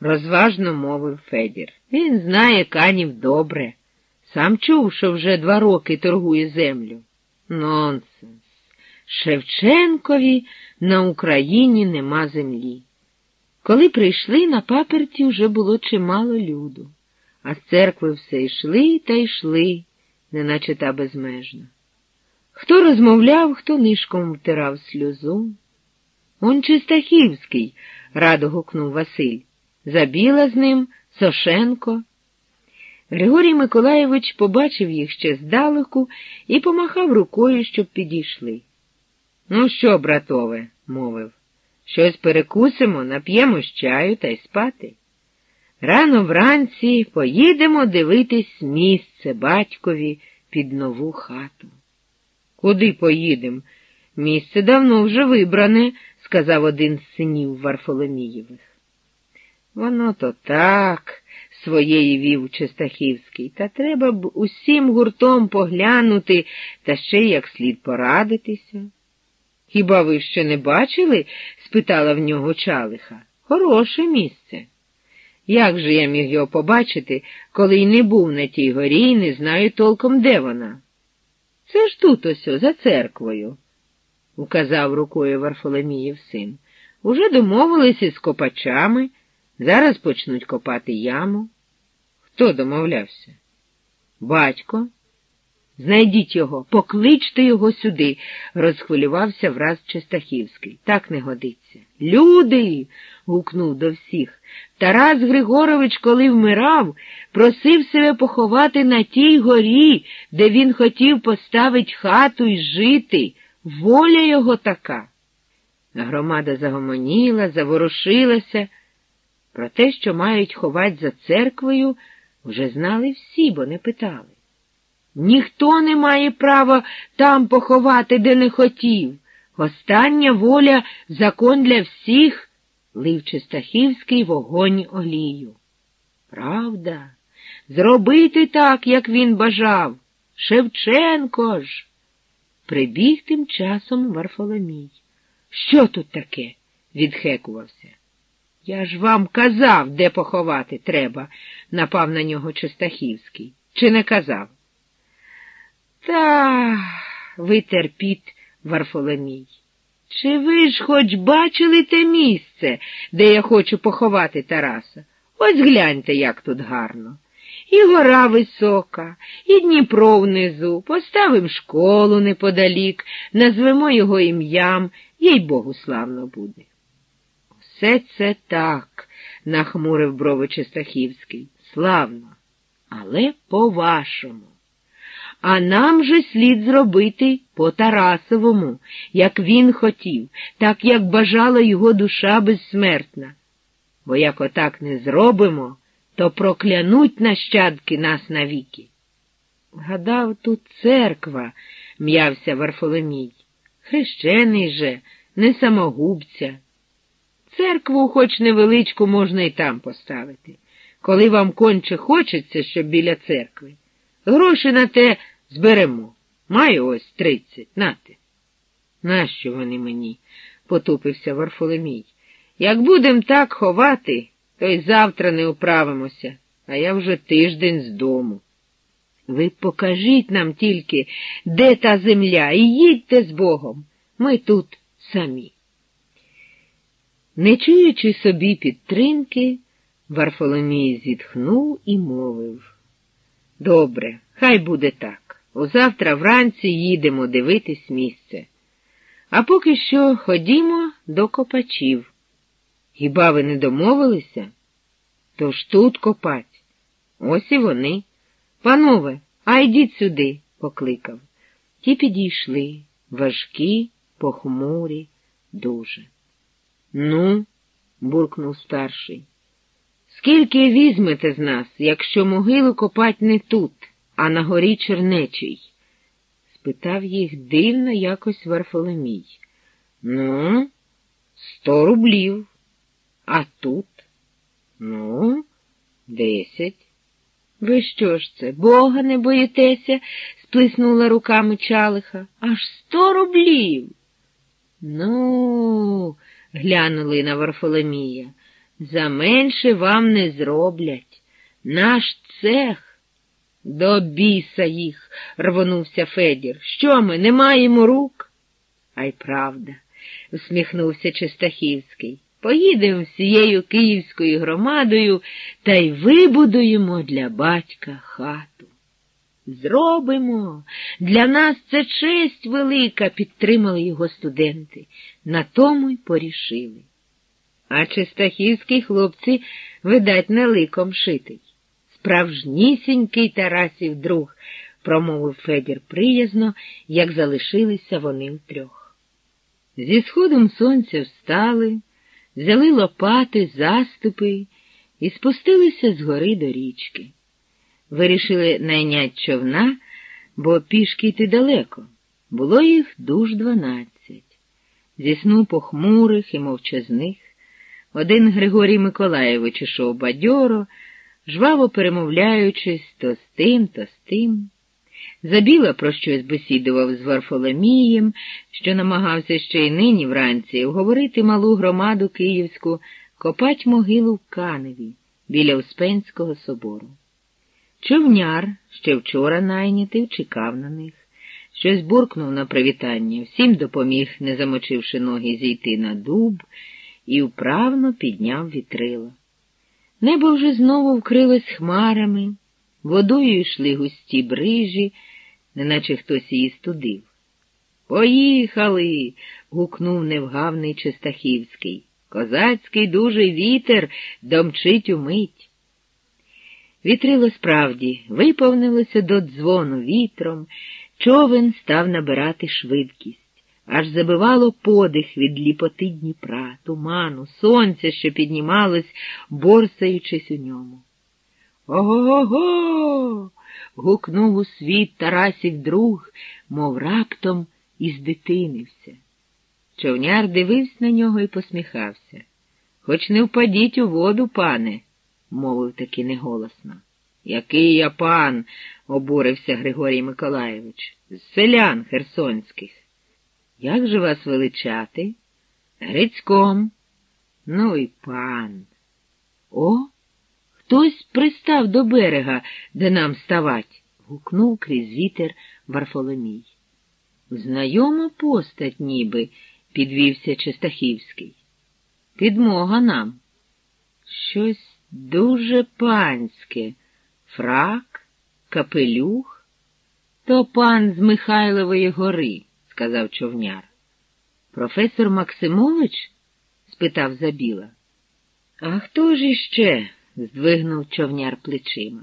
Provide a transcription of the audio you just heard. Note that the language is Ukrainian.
розважно мовив Федір. Він знає канів добре. Сам чув, що вже два роки торгує землю. Нонсенс. Шевченкові на Україні нема землі. Коли прийшли, на паперті вже було чимало люду, а з церкви все йшли та йшли, неначе та безмежна. Хто розмовляв, хто нишком втирав сльозу. Он Чистахівський, радо гукнув Василь. Забіла з ним Сошенко. Григорій Миколаєвич побачив їх ще здалеку і помахав рукою, щоб підійшли. Ну що, братове, мовив, щось перекусимо, нап'ємо чаю та й спати. Рано вранці поїдемо дивитись місце батькові під нову хату. Куди поїдемо? Місце давно вже вибране, сказав один з синів Варфоломієвих. Воно то так, своєї вів Честахівський, та треба б усім гуртом поглянути та ще як слід порадитися. Хіба ви ще не бачили? спитала в нього Чалиха. Хороше місце. Як же я міг його побачити, коли й не був на тій горі і не знаю толком, де вона? Це ж тут ось, за церквою, указав рукою Варфоломіїв син. Уже домовилися із копачами, зараз почнуть копати яму. Хто домовлявся? Батько. Знайдіть його, покличте його сюди, розхвилювався враз Чистахівський. Так не годиться. Люди. гукнув до всіх. Тарас Григорович, коли вмирав, просив себе поховати на тій горі, де він хотів поставити хату і жити. Воля його така. Громада загомоніла, заворушилася. Про те, що мають ховати за церквою, вже знали всі, бо не питали. Ніхто не має права там поховати, де не хотів. Остання воля закон для всіх, лив Чистахівський вогонь олію. Правда, зробити так, як він бажав. Шевченко ж. Прибіг тим часом Варфоломій. Що тут таке? відхекувався. Я ж вам казав, де поховати треба, напав на нього Чистахівський. Чи не казав? Та, витер піт Варфоломій. Чи ви ж хоч бачили те місце, де я хочу поховати Тараса? Ось гляньте, як тут гарно. І гора висока, і Дніпро внизу, поставим школу неподалік, назвемо його ім'ям, їй Богу славно буде. Все це так, нахмурив брови Чистахівський. Славно, але по-вашому. А нам же слід зробити по Тарасовому, як він хотів, так як бажала його душа безсмертна. Бо як отак не зробимо, то проклянуть нащадки нас навіки. Гадав, тут церква, м'явся Варфоломій. Хрещений же, не самогубця. Церкву, хоч невеличку, можна і там поставити, коли вам конче хочеться, щоб біля церкви. Гроші на те зберемо. Маю ось тридцять, нате. Нащо вони мені? потупився Варфоломій. Як будем так ховати, то й завтра не управимося, а я вже тиждень з дому. Ви покажіть нам тільки, де та земля, і їдьте з Богом. Ми тут самі. Не чуючи собі підтримки, Варфоломій зітхнув і мовив. Добре, хай буде так. Узавтра вранці їдемо дивитись місце. А поки що ходімо до копачів. Хіба ви не домовилися? Тож тут копать. Ось і вони. Панове, а йдіть сюди, покликав. Ті підійшли, важкі, похмурі, дуже. Ну, буркнув старший. Скільки візьмете з нас, якщо могилу копать не тут, а на горі Чернечій? спитав їх дивно якось Варфоломій. Ну, сто рублів. А тут? Ну, десять. Ви що ж це, бога не боїтеся? сплеснула руками чалиха. Аж сто рублів. Ну, глянули на Варфоломія. За менше вам не зроблять. Наш цех. До біса їх, рвонувся Федір. Що ми, не маємо рук? А й правда, усміхнувся Чистахівський. Поїдемо всією київською громадою та й вибудуємо для батька хату. Зробимо. Для нас це честь велика, підтримали його студенти. На тому й порішили. А чистахівські хлопці, видать, не ликом шитий. Справжнісінький Тарасів друг, промовив Федір приязно, як залишилися вони втрьох. Зі сходом сонця встали, взяли лопати, заступи і спустилися з гори до річки. Вирішили найнять човна, бо пішки йти далеко. Було їх дуж дванадцять. Зі сну похмурих і мовчазних. Один Григорій Миколаєвич ішов бадьоро, жваво перемовляючись то з тим, то з тим. Забіла про щось бесідував з Варфоломієм, що намагався ще й нині вранці вговорити малу громаду київську, копать могилу в Каневі біля Успенського собору. Човняр, ще вчора найнятий, чекав на них. Щось буркнув на привітання, всім допоміг, не замочивши ноги, зійти на дуб, і вправно підняв вітрила. Небо вже знову вкрилось хмарами, водою йшли густі брижі, неначе хтось її студив. Поїхали. гукнув невгавний Чистахівський. Козацький дужий вітер домчить умить. Вітрило справді виповнилося до дзвону вітром, човен став набирати швидкість, аж забивало подих від ліпоти Дніпра, туману, сонця, що піднімалось, борсаючись у ньому. Ого. го гукнув у світ Тарасів друг, мов раптом і здитинився. Човняр дивився на нього і посміхався. Хоч не впадіть у воду, пане мовив таки неголосно. Який я пан, обурився Григорій Миколаєвич, з селян херсонських. Як же вас величати? Грицьком. Ну і пан. О, хтось пристав до берега, де нам ставать, гукнув крізь вітер Варфоломій. Знайома постать, ніби, підвівся Чистахівський. Підмога нам. Щось Дуже панське, фрак, капелюх. То пан з Михайлової гори, сказав човняр. Професор Максимович? спитав Забіла. А хто ж іще? здвигнув човняр плечима.